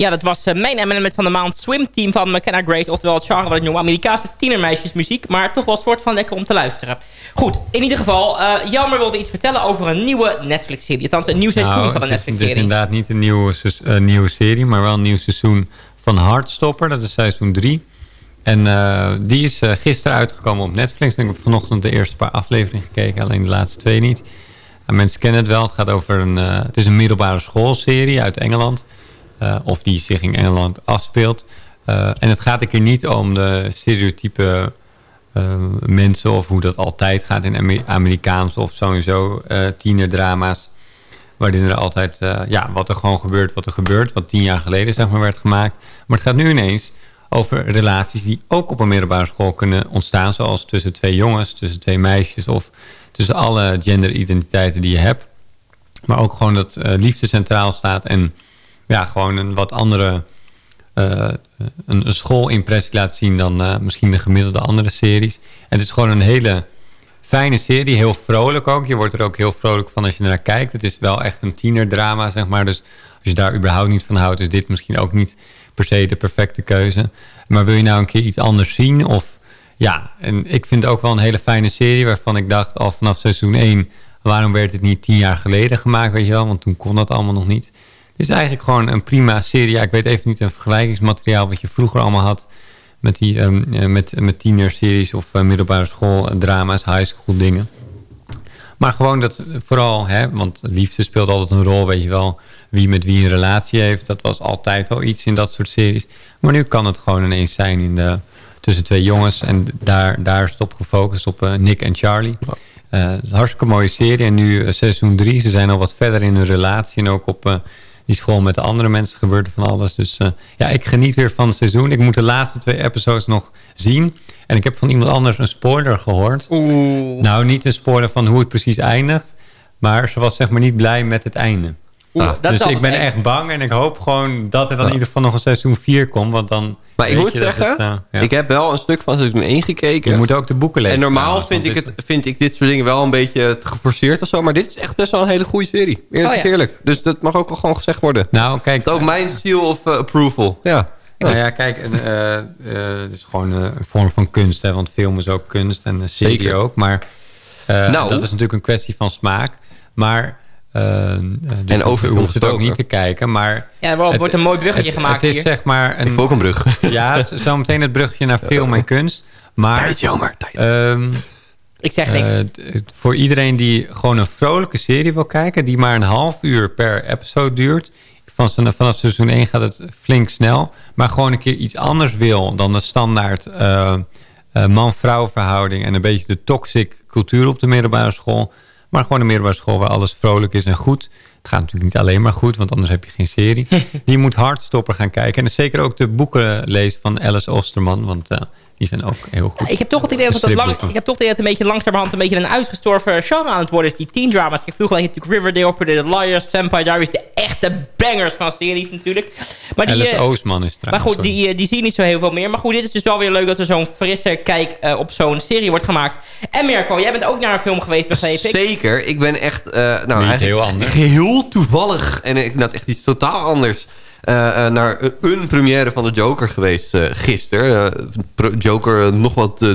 Ja, dat was eh, mijn element van de maand Swim Team van McKenna Grace. Oftewel het genre wat ik noem Amerikaanse tienermeisjesmuziek. Maar toch wel een soort van lekker om te luisteren. Goed, in ieder geval. eh Jelmer wilde iets vertellen over een nieuwe Netflix-serie. Althans, een nieuw seizoen Nou, van een het is, het is Netflix-serie. inderdaad niet een nieuwe, eh, nieuwe serie, maar wel een nieuw seizoen van Heartstopper. Dat is seizoen 3. En die is gisteren uitgekomen op Netflix. Ik heb vanochtend de eerste paar afleveringen gekeken, alleen de laatste twee niet. En mensen kennen het wel. Het gaat over een, eh, het is een middelbare schoolserie uit Engeland. Eh, of die zich in Engeland afspeelt. Eh, en het gaat een keer niet om de stereotype eh, mensen of hoe dat altijd gaat in Amer- Amerikaanse of sowieso tienerdrama's. Waarin er altijd, ja, wat er gewoon gebeurt, wat er gebeurt. Wat tien jaar geleden, zeg maar, werd gemaakt. Maar het gaat nu ineens over relaties die ook op een middelbare school kunnen ontstaan. Zoals tussen twee jongens, tussen twee meisjes of tussen alle genderidentiteiten die je hebt. Maar ook gewoon dat liefde centraal staat en ja, gewoon een wat andere eh, een, schoolimpressie laat zien dan eh, misschien de gemiddelde andere series. En het is gewoon een hele fijne serie, heel vrolijk ook. Je wordt er ook heel vrolijk van als je naar kijkt. Het is wel echt een tienerdrama, zeg maar. Dus als je daar überhaupt niet van houdt, is dit misschien ook niet per se de perfecte keuze. Maar wil je nou een keer iets anders zien? Of ja, en ik vind het ook wel een hele fijne serie waarvan ik dacht al vanaf seizoen 1, waarom werd het niet tien jaar geleden gemaakt, weet je wel? Want toen kon dat allemaal nog niet. Is eigenlijk gewoon een prima serie. Ja, ik weet even niet een vergelijkingsmateriaal wat je vroeger allemaal had met, die, ehm, eh, met, met tienerseries of eh, middelbare school eh, drama's, high school dingen. Maar gewoon dat vooral, hè, want liefde speelt altijd een rol, weet je wel. Wie met wie een relatie heeft, dat was altijd al iets in dat soort series. Maar nu kan het gewoon ineens zijn in de, tussen twee jongens. En daar, daar is het op gefocust, op Nick en Charlie. Eh, het is een hartstikke mooie serie. En nu seizoen drie, ze zijn al wat verder in hun relatie. En ook op die school met de andere mensen gebeurt er van alles. Dus eh, ja, ik geniet weer van het seizoen. Ik moet de laatste twee episodes nog zien. En ik heb van iemand anders een spoiler gehoord. Nou, niet een spoiler van hoe het precies eindigt. Maar ze was zeg maar niet blij met het einde. Oeh, Ah, dat dus ik ben echt bang en ik hoop gewoon dat er dan in ieder geval nog een seizoen 4 komt. Want dan Maar ik moet je dat zeggen, het, eh, ja. ik heb wel een stuk van seizoen 1 gekeken. Je moet ook de boeken lezen. En normaal trouwens, vind ik, het, vind ik dit soort dingen wel een beetje geforceerd of zo. Maar dit is echt best wel een hele goede serie. Eerlijk Oh ja. eerlijk. Dus dat mag ook wel gewoon gezegd worden. Nou, kijk. ook mijn seal of eh, approval. Ja. Nou ja, kijk, eh, eh, het is gewoon eh, een vorm van kunst. Hè, want film is ook kunst en een serie Zeker. ook. Maar eh, Nou. dat is natuurlijk een kwestie van smaak. Maar... eh, eh, dus En over hoeft het ook niet te kijken, maar... Ja, er wordt- een mooi bruggetje het, gemaakt Het is hier. zeg maar... Een, Ik voel ook een brug. Ja, zometeen het bruggetje naar film en kunst. Maar, Tijd, jammer, tijd. ehm, Ik zeg eh, niks. het- voor iedereen die gewoon een vrolijke serie wil kijken... die maar een half uur per episode duurt... Van, vanaf seizoen 1 gaat het flink snel... maar gewoon een keer iets anders wil... dan de standaard eh, eh, man-vrouw verhouding... en een beetje de toxic cultuur op de middelbare school... maar gewoon een middelbare school waar alles vrolijk is en goed... Het gaat natuurlijk niet alleen maar goed, want anders heb je geen serie. je moet Hardstopper gaan kijken. En dus zeker ook de boeken lezen van Alice Osterman. Want eh, die zijn ook heel goed. Ik heb toch het idee dat het lang, ik heb toch het idee dat het een beetje langzamerhand een beetje een uitgestorven genre aan het worden is. Die teen dramas. Ik vroeger natuurlijk Riverdale, Pretty Little Liars, Vampire Diaries. De echte bangers van series natuurlijk. Maar die, Alice eh, Oostman is maar trouwens. goed, die, eh, die zie je niet zo heel veel meer. Maar goed, dit is dus wel weer leuk dat er zo'n frisse kijk eh, op zo'n serie wordt gemaakt. En Mirko, jij bent ook naar een film geweest, begreep ik. Zeker. Ik ben echt... eh nou, Niet eigenlijk heel anders. Heel toevallig. En ik had echt iets totaal anders. Eh, eh, naar een première van de Joker geweest eh gisteren. Joker nog wat uh,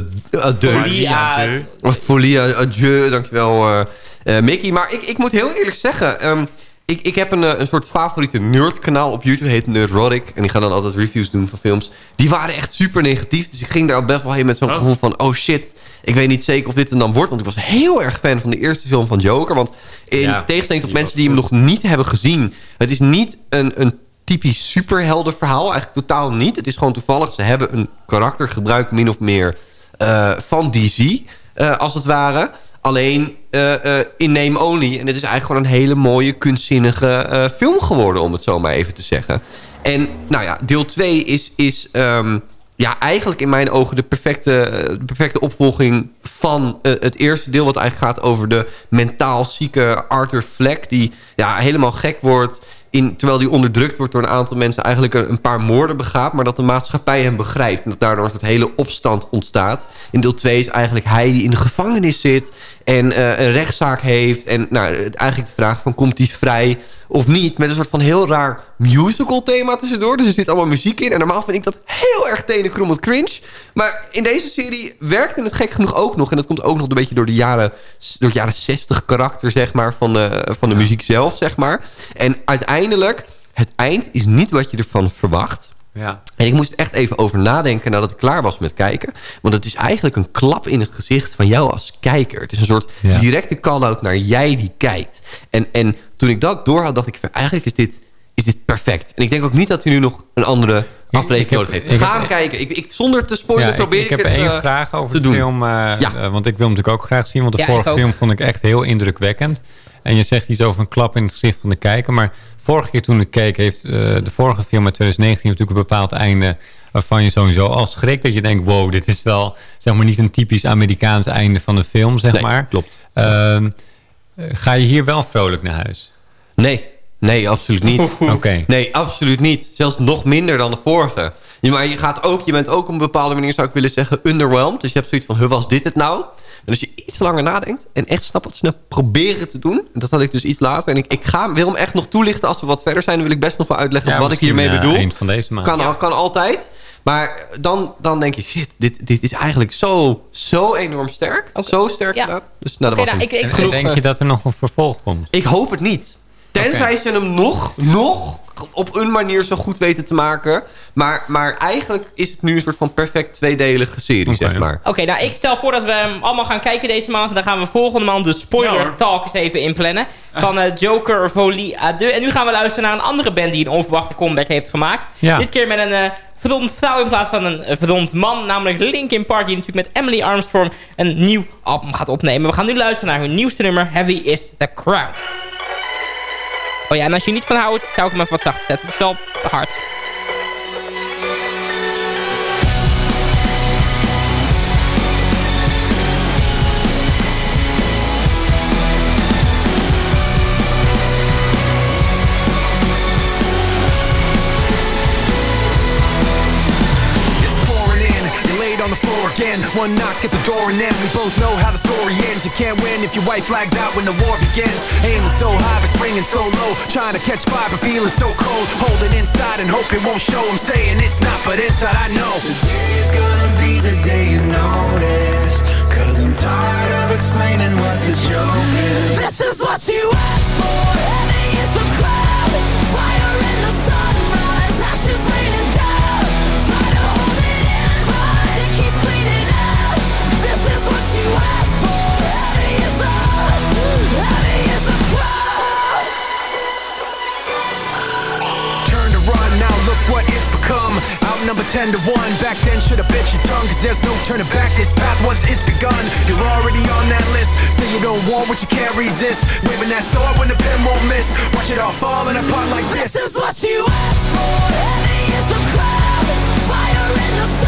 Folie adieu, dankjewel eh, eh, Mickey. Maar ik, ik moet heel eerlijk zeggen... ehm, ik, ik heb een, een soort favoriete nerdkanaal op YouTube, heet Nerdrotic. En die gaan dan altijd reviews doen van films. Die waren echt super negatief. Dus ik ging daar best wel heen met zo'n gevoel van... oh shit, ik weet niet zeker of dit er dan wordt. Want ik was heel erg fan van de eerste film van Joker. Want in Ja, tegenstelling tot mensen die hem nog niet hebben gezien... het is niet een, een typisch superheldenverhaal. Eigenlijk totaal niet. Het is gewoon toevallig. Ze hebben een karakter gebruikt min of meer eh, van DC, eh, als het ware... Alleen eh, in name only. En het is eigenlijk gewoon een hele mooie, kunstzinnige film geworden... om het zo maar even te zeggen. En nou ja, deel 2 is, is ehm, ja, eigenlijk in mijn ogen... de perfecte, perfecte opvolging van het eerste deel... wat eigenlijk gaat over de mentaal zieke Arthur Fleck... die ja, helemaal gek wordt... In, terwijl die onderdrukt wordt door een aantal mensen... eigenlijk een, een paar moorden begaat... maar dat de maatschappij hem begrijpt. En dat daardoor een soort hele opstand ontstaat. In deel 2 is eigenlijk hij die in de gevangenis zit... en eh, een rechtszaak heeft. En nou, eigenlijk de vraag van komt hij vrij of niet... met een soort van heel raar musical thema tussendoor. Dus er zit allemaal muziek in. En normaal vind ik dat heel erg tenenkrommend cringe. Maar in deze serie werkte het gek genoeg ook nog. En dat komt ook nog een beetje door de jaren, door het jaren 60 karakter zeg maar, van de, van de muziek zelf. Zeg maar. En uiteindelijk, het eind is niet wat je ervan verwacht. Ja. En ik moest echt even over nadenken nadat ik klaar was met kijken. Want het is eigenlijk een klap in het gezicht van jou als kijker. Het is een soort Ja. directe call-out naar jij die kijkt. En, en toen ik dat door had, dacht ik... van, eigenlijk is dit, is dit perfect. En ik denk ook niet dat hij nu nog een andere aflevering nodig heeft. Ga heb- hem kijken. Ik, ik, zonder te spoilen Ja, ik- probeer ik, ik, heb het één eh, vraag over te de doen. film. eh, Ja. eh, want ik wil hem natuurlijk ook graag zien. Want de vorige film vond ik echt heel indrukwekkend. En je zegt iets over een klap in het gezicht van de kijker. Maar vorige keer toen ik keek, heeft eh, de vorige film uit 2019 natuurlijk een bepaald einde. Waarvan je sowieso al schrikt dat je denkt: wow, dit is wel zeg maar niet een typisch Amerikaans einde van de film, zeg Nee, maar. klopt. Ehm, eh, ga je hier wel vrolijk naar huis? Nee, nee, absoluut niet. Oké. Nee, absoluut niet. Zelfs nog minder dan de vorige. Ja, maar je, gaat ook, je bent ook op een bepaalde manier, zou ik willen zeggen, underwhelmed. Dus je hebt zoiets van, hoe was dit het nou? En als je iets langer nadenkt en echt snapt wat snel proberen te doen. En dat had ik dus iets later. En ik, ik ga, wil hem echt nog toelichten als we wat verder zijn. Dan wil ik best nog wel uitleggen Ja, wat ik hiermee eh, bedoel. eind van deze maand. Kan, kan altijd. Maar dan, dan denk je, shit, dit, dit is eigenlijk zo, zo enorm sterk. Zo sterk Ja. gedaan. Dus nou, dat Oké, was nou, ik- ik- En Genoeg, denk eh, je dat er nog een vervolg komt? ik hoop het niet. Tenzij ze hem nog, nog op een manier zo goed weten te maken. Maar, maar eigenlijk is het nu een soort van perfect tweedelige serie, zeg maar. Oké, nou ik stel voor dat we hem allemaal gaan kijken deze maand. En dan gaan we volgende maand de spoiler talk eens even inplannen. Van eh, Joker Folie à deux. En nu gaan we luisteren naar een andere band die een onverwachte comeback heeft gemaakt. Ja. Dit keer met een eh verdomd vrouw in plaats van een eh, verdomd man. Namelijk Linkin Park die natuurlijk met Emily Armstrong een nieuw album gaat opnemen. We gaan nu luisteren naar hun nieuwste nummer. Heavy is the Crown. Oh ja, en als je niet van houdt, zou ik hem even wat zachter zetten. Het is wel hard. Again. One knock at the door, and then we both know how the story ends. You can't win if your white flag's out when the war begins. Aiming so high, but springing so low. Trying to catch fire, but feeling so cold. Holding inside and hope it won't show. I'm saying it's not, but inside I know. Today's gonna be the day you notice. Cause I'm tired of explaining what the joke is. This is what you asked for. It's become. Outnumbered 10 to 1. Back then, should've bit your tongue, cause there's no turning back. This path, once it's begun, you're already on that list. Say you don't want what you can't resist. Waving that sword when the pen won't miss. Watch it all falling apart like this. This is what you asked for. Heavy is the crowd. Fire in the sunrise.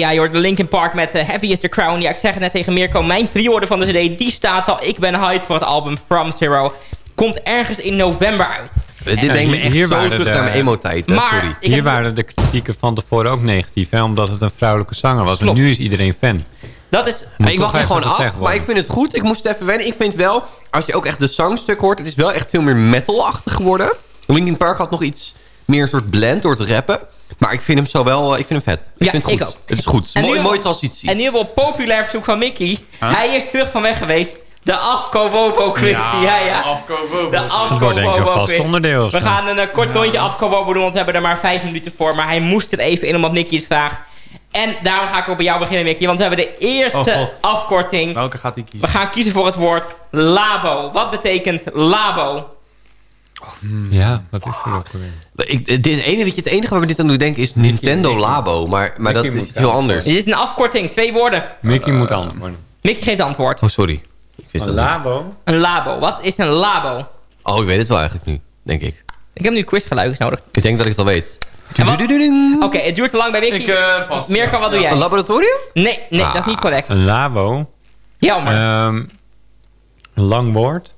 Ja, je hoort de Linkin Park met eh, Heavy is the Crown. Ja, ik zeg het net tegen Mirko. Mijn pre-order van de cd, die staat al. Ik ben hyped voor het album From Zero. Komt ergens in november uit. Dit Ja, brengt me echt hier zo waren terug de- naar mijn emo-tijd. hè, Maar- Sorry. Ik Hier heb- waren de kritieken van tevoren ook negatief, hè, omdat het een vrouwelijke zanger was. Klopt. En nu is iedereen fan. Dat is... Ik wacht er gewoon af, maar ik vind het goed. Ik moest even wennen. Ik vind wel, als je ook echt de zangstuk hoort... het is wel echt veel meer metal-achtig geworden. Linkin Park had nog iets meer een soort blend door het rappen. Maar ik vind hem zo wel... Ik vind hem vet. Ik Ja, vind het goed. ik ook. Het is goed. Nu mooie, transitie. En nu hebben we op populair verzoek van Mickey. Hij is terug van weg geweest. De Afko Wobo quiz. Ja, ja. Afko Wobo. De Afko Wobo vast quiz. onderdeel. We gaan een eh, kort rondje Afko Wobo doen, want we hebben er maar vijf minuten voor. Maar hij moest er even in, omdat Mickey het vraagt. En daarom ga ik ook bij jou beginnen, Mickey. Want we hebben de eerste Oh, afkorting. Welke gaat hij We kiezen? gaan kiezen voor het woord labo. Wat betekent labo? Ja, wat is er ook alweer? Ik, dit enige, weet je, het enige waar we dit aan doen denken is Nintendo Labo. Maar, maar dat is iets heel anders. Dit is een afkorting, twee woorden. Mickey moet antwoorden. Mickey geeft antwoord. Oh, sorry. Ik wist Een niet. labo? Een labo. Wat is een labo? Oh, ik weet het wel eigenlijk nu. Denk ik. Ik heb nu quizgeluidjes nodig. Ik denk dat ik het al weet. Oké, het duurt te lang bij Mickey. Ik eh, pas. Mirko, wat doe jij? Een laboratorium? Nee, nee, dat is niet correct. Een labo? Jammer. Ehm, een lang woord?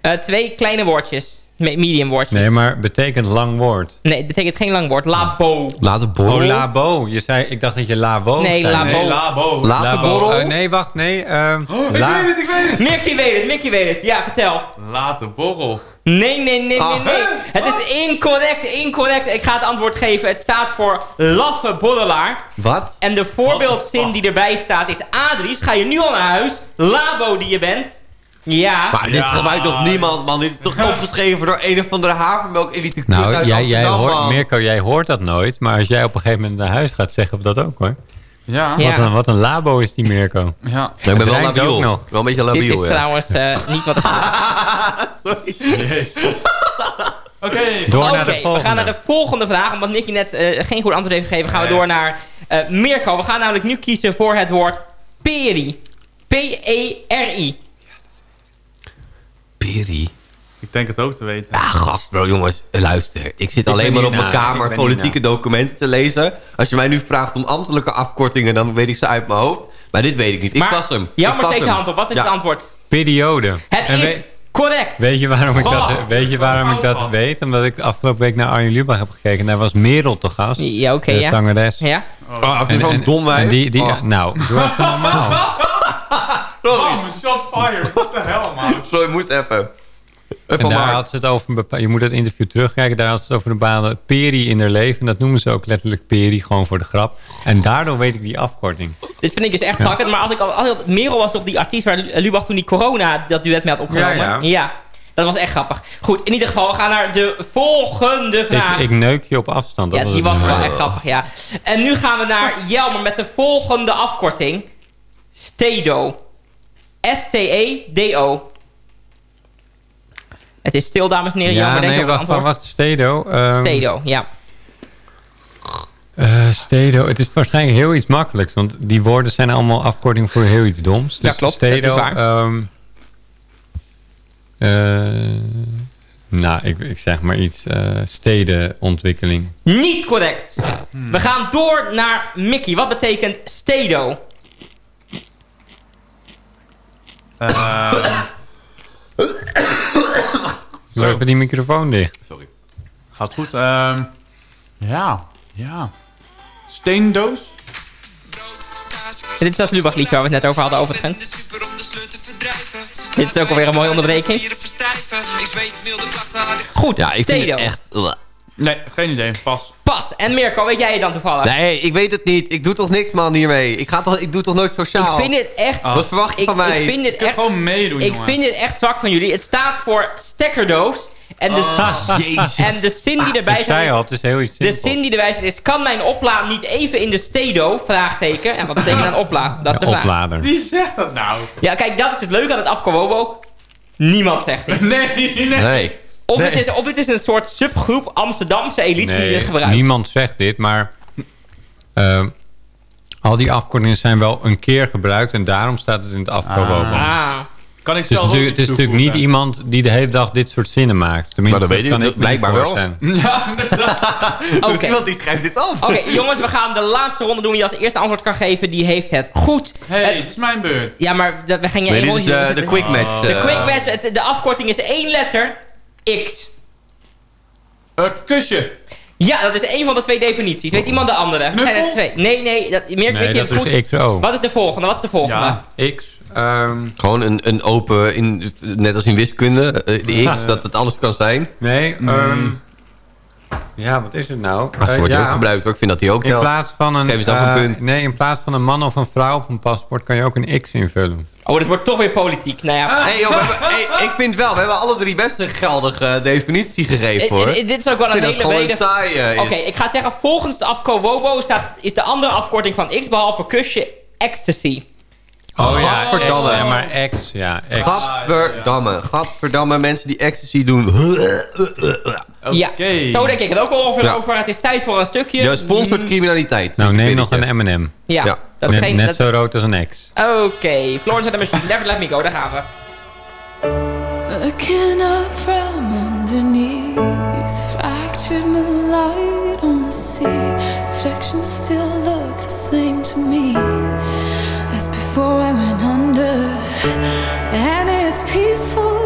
Eh, twee kleine woordjes. Me- medium woordjes. Nee, maar betekent lang woord. Nee, het betekent geen lang woord. Labo. Laten borrel. Oh, labo. Je zei, ik dacht dat je labo Nee, zei. labo. Nee, labo. Laten Labo. borrel. Eh, nee, wacht, nee. ehm, Ik la- weet het, ik weet het. Mickey weet het, Mickey weet het. Ja, vertel. Laten borrel. Nee, nee, nee, nee, Ah, nee. Het is incorrect, incorrect. Ik ga het antwoord geven. Het staat voor laffe borrelaar. Wat? En de voorbeeldzin die erbij staat is... Adries, ga je nu al naar huis? Labo die je bent. Ja. Maar dit Ja. gebruikt toch niemand, man? Dit is toch opgeschreven door een of andere havermelk elite kut Nou, uit jij, jij hoort. Mirko, jij hoort dat nooit. Maar als jij op een gegeven moment naar huis gaat, zeggen we dat ook hoor. Ja. Ja. Wat, een, wat een labo is die Mirko. Ja. Ja, ik ben wel labiel. ook nog. Wel een beetje Dit labiel, is ja. trouwens eh, niet wat. Sorry. Oké. Door Oké, naar de we gaan naar de volgende vraag. Omdat Nicky net eh, geen goed antwoord heeft gegeven, gaan we door naar eh, Mirko. We gaan namelijk nu kiezen voor het woord peri. P-E-R-I. Ik denk het ook te weten. Ja, gast bro, jongens. Luister, ik zit alleen maar op mijn kamer politieke documenten te lezen. Als je mij nu vraagt om ambtelijke afkortingen, dan weet ik ze uit mijn hoofd. Maar dit weet ik niet. Ik Maar pas hem. steek je hem. hand op. Wat is Ja. het antwoord? Periode. Het En is correct. Weet je waarom ik dat, weet je waarom ik dat weet? Omdat ik de afgelopen week naar Arjen Lubach heb gekeken. En daar was Merel te gast. Ja, oké, de ja. zangeres. Ja? Oh, dom wijf. en die, die, Oh. Nou, doe even normaal. Bam, shots fired. What the hell, man? Sorry, ik moet even. Even En daar maar. had ze het over een Je moet het interview terugkijken. Daar had ze het over een bepaalde peri in haar leven. En dat noemen ze ook letterlijk peri, gewoon voor de grap. En daardoor weet ik die afkorting. Dit vind ik dus echt zakkend. Maar als ik al... Als, Merel was toch die artiest waar Lubach toen die corona dat duet mee had opgenomen? Ja, ja. Dat was echt grappig. Goed, in ieder geval, we gaan naar de volgende Ik, vraag. ik neuk je op afstand. Dat ja, was die was wel echt grappig, ja. En nu gaan we naar Jelmer met de volgende afkorting. Stedo. S-T-E-D-O. Het is stil, dames en heren. Ja, denk nee, wacht, wacht, wacht. Stedo. ehm, Stedo, ja. eh, Stedo. Het is waarschijnlijk heel iets makkelijks. Want die woorden zijn allemaal afkorting voor heel iets doms. Ja, Dus klopt, dat is Stedo, waar. ehm, eh, nou, ik, ik zeg maar iets. eh, stedenontwikkeling. Niet correct. We gaan door naar Mickey. Wat betekent Stedo? Ehm, Doe even die microfoon dicht. Sorry. gaat goed. Ehm, ja, ja. Steendoos? Dit is dat Lubach liedje waar we het net over hadden, overigens. Dit is ook alweer een mooie onderbreking. Goed, Ja, ik vind het echt... Nee, geen idee. Pas. Pas. En Mirko, weet jij het dan toevallig? Nee, ik weet het niet. Ik doe toch niks, man, hiermee. Ik, ga toch, ik doe toch nooit sociaal. Ik vind dit echt... Wat verwacht je Ik, van mij? ik vind kan echt... gewoon meedoen, Ik jongen. vind dit echt zwak van jullie. Het staat voor stekkerdoos. En de, Jezus. en de zin die erbij Ik zei staat... al, het is heel iets De zin die erbij staat is... Kan mijn opla niet even in de stedo? Vraagteken. En wat betekent een opla? Dat is de vraag. oplader. Wie zegt dat nou? Ja, kijk, dat is het leuke aan het Afkowobo. Niemand zegt dit. Nee, nee. Nee. Of, Nee. het is, of het is een soort subgroep Amsterdamse elite die dit gebruikt. niemand zegt dit, maar... ehm, al die afkortingen zijn wel een keer gebruikt... en daarom staat het in het afkomen. Ah. Kan ik Het is het is natuurlijk niet iemand die de hele dag dit soort zinnen maakt. Tenminste, Maar dat weet ik- dat blijkbaar wel. voorstellen. Oké. Iemand die schrijft dit af. Oké, jongens, we gaan de laatste ronde doen. Wie als eerste antwoord kan geven, die heeft het goed. hey, Het- het is mijn beurt. ja, maar de- we gingen Nee, één dit is de, quick match. De eh. quick match, de afkorting is één letter. X. Eh, kusje. Ja, dat is één van de twee definities. Weet iemand de andere? Het zijn er twee. Nee, nee, dat, meer Nee, weet je dat het goed. is XO. Wat is de volgende? Wat is de volgende? Ja. X. ehm, Gewoon een, een open, in, net als in wiskunde, eh, de x, dat het alles kan zijn. nee, ehm, ja, wat is het nou? Maar Eh, wordt ja, ook gebruikt hoor. Ik vind dat die ook in telt. plaats van een, Geef eens af een eh, punt. nee, in plaats van een man of een vrouw op een paspoort kan je ook een X invullen. Oh, dit wordt toch weer politiek. Nou ja, Hey, joh, we hebben, hey, ik vind wel, we hebben alle drie best een geldige definitie gegeven hoor. Eh, eh, dit is ook wel een hele eh, Oké, ik ga zeggen, volgens de afko Wobo staat, is de andere afkorting van X, behalve kusje, ecstasy. Oh ja, Gadverdamme. Ja, maar X, ja. X. Gadverdamme. Gadverdamme mensen die ecstasy doen. Ja, zo denk ik het ook al ongeveer Ja. over. Het is tijd voor een stukje. Ja, sponsort criminaliteit. Nou, neem nog een M&M. Ja, Ja. dat is Net, geen... net dat- zo rood als een X. Oké, Florence en de Machine, Never Let Me Go, daar gaan we. Looking up from underneath fractured moonlight on the sea. Reflections still look the same to me before I went under. And it's peaceful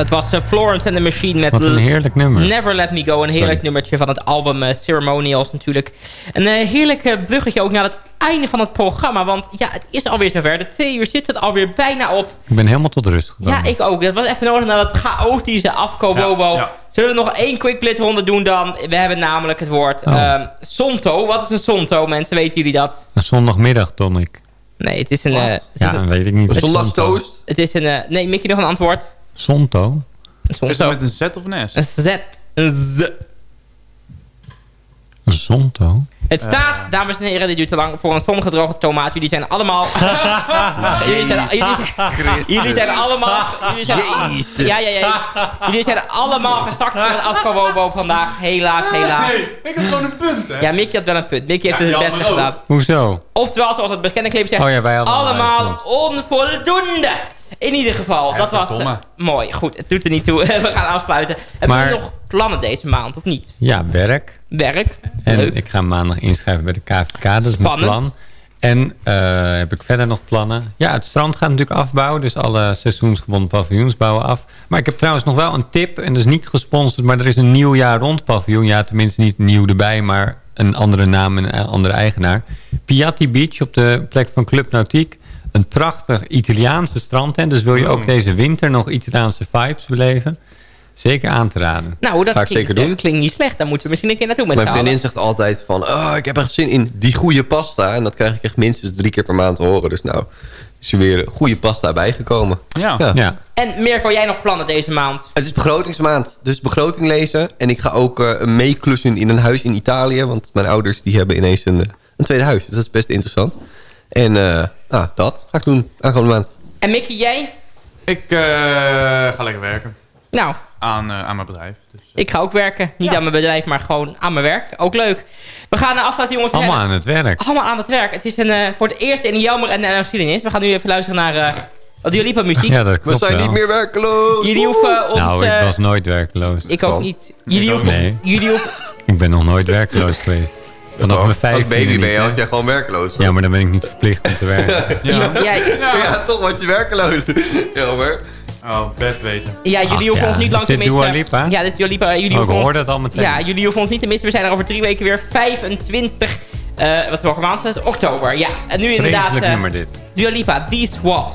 dat was eh, Florence and the Machine met Wat een heerlijk nummer. Never Let Me Go. Een heerlijk Sorry. nummertje van het album eh, Ceremonials natuurlijk. Een eh, heerlijk bruggetje ook naar het einde van het programma. Want ja, het is alweer zover. De twee uur zit er alweer bijna op. Ik ben helemaal tot rust gekomen. Ja, ik ook. Dat was even nodig naar dat chaotische Afko Bobo. ja. Zullen we nog één quick blitzronde doen dan? We hebben namelijk het woord Oh. ehm, Sonto. Wat is een Sonto, mensen? Weten jullie dat? Een zondagmiddag tonic. Nee, het is een... eh, het is Ja, een- weet ik niet. Zondagstoast? Het is een... eh, nee, Mickey, nog een antwoord? Sonto? Is het met een Z of een S? Een Z. Een Z. Zonto? Het staat, dames en heren, dit duurt te lang, voor een zongedroogde tomaat. Jullie zijn allemaal... jullie, zijn, jullie, zijn, jullie zijn allemaal... Jullie zijn, Jezus. ja, ja, ja. Jullie zijn allemaal gezakt voor een afkowobo vandaag. Helaas, helaas. Nee, ik heb gewoon een punt, hè? Ja, Mickey had wel een punt. Mickey heeft Ja, het het beste gedaan. Hoezo? Oftewel, zoals het bekende clip zegt, Oh ja, wij hadden allemaal allemaal onvoldoende. In ieder geval, dat was eh, mooi. Goed, het doet er niet toe. We gaan afsluiten. Hebben Maar- we nog plannen deze maand, of niet? Ja, werk. Werk. En Leuk. ik ga maandag inschrijven bij de KVK. Dat is Spannend. mijn plan. En eh, heb ik verder nog plannen? Ja, het strand gaat natuurlijk afbouwen. Dus alle seizoensgebonden paviljoens bouwen af. Maar ik heb trouwens nog wel een tip. En dat is niet gesponsord. Maar er is een nieuw jaar rond paviljoen. Ja, tenminste niet nieuw erbij. Maar een andere naam en een andere eigenaar. Piatti Beach op de plek van Club Nautiek. Een prachtig Italiaanse strandtent. Dus wil je ook deze winter nog Italiaanse vibes beleven? Zeker aan te raden. Nou, dat Ga ik klinkt, zeker doen. klinkt niet slecht. Daar moeten we misschien een keer naartoe met Mijn vriendin zegt altijd van... Oh, ik heb echt zin in die goede pasta. En dat krijg ik echt minstens drie keer per maand te horen. Dus nou, is er weer goede pasta bijgekomen. Ja. Ja. En Mirko, jij nog plannen deze maand? Het is begrotingsmaand, dus begroting lezen. En ik ga ook eh, meeklussen in een huis in Italië. Want mijn ouders die hebben ineens een, eh, een tweede huis. Dus dat is best interessant. En eh, nou, dat ga ik doen aankomende maand. En Mickey, jij? Ik eh, ga lekker werken. Nou, Aan, eh, aan mijn bedrijf. Dus, ik ga ook werken. Niet aan mijn bedrijf, maar gewoon aan mijn werk. Ook leuk. We gaan naar afsluiten, jongens. Allemaal aan het werk. allemaal aan het werk. Het is een, voor het eerst in een jammer en een geschiedenis. We gaan nu even luisteren naar eh wat Dua Lipa muziek. Ja, dat We zijn wel. niet meer werkeloos. Jullie hoeven ons... Nou, ik was nooit werkloos. ik ook niet. Jullie hoeven... Nee. Jullie hoeven... Ik ben nog nooit werkloos geweest. Vanaf mijn Als baby ben je als jij gewoon werkeloos Ja, maar dan ben ik niet verplicht om te werken. ja. Ja, Ja, toch was je werkeloos. Jammer. Oh, best weten. ja, jullie Ach, hoeven ja. ons niet lang te missen. Dua Lipa? Ja, dit is Dua Lipa. Jullie Oh, ik hoeven ons- hoorde het al meteen. Ja, jullie hoeven ons niet te missen. We zijn er over drie weken weer 25... eh wat welke maand is het? Oktober, ja. En nu inderdaad... Vreselijk eh, nummer dit. Dua Lipa, These Walls.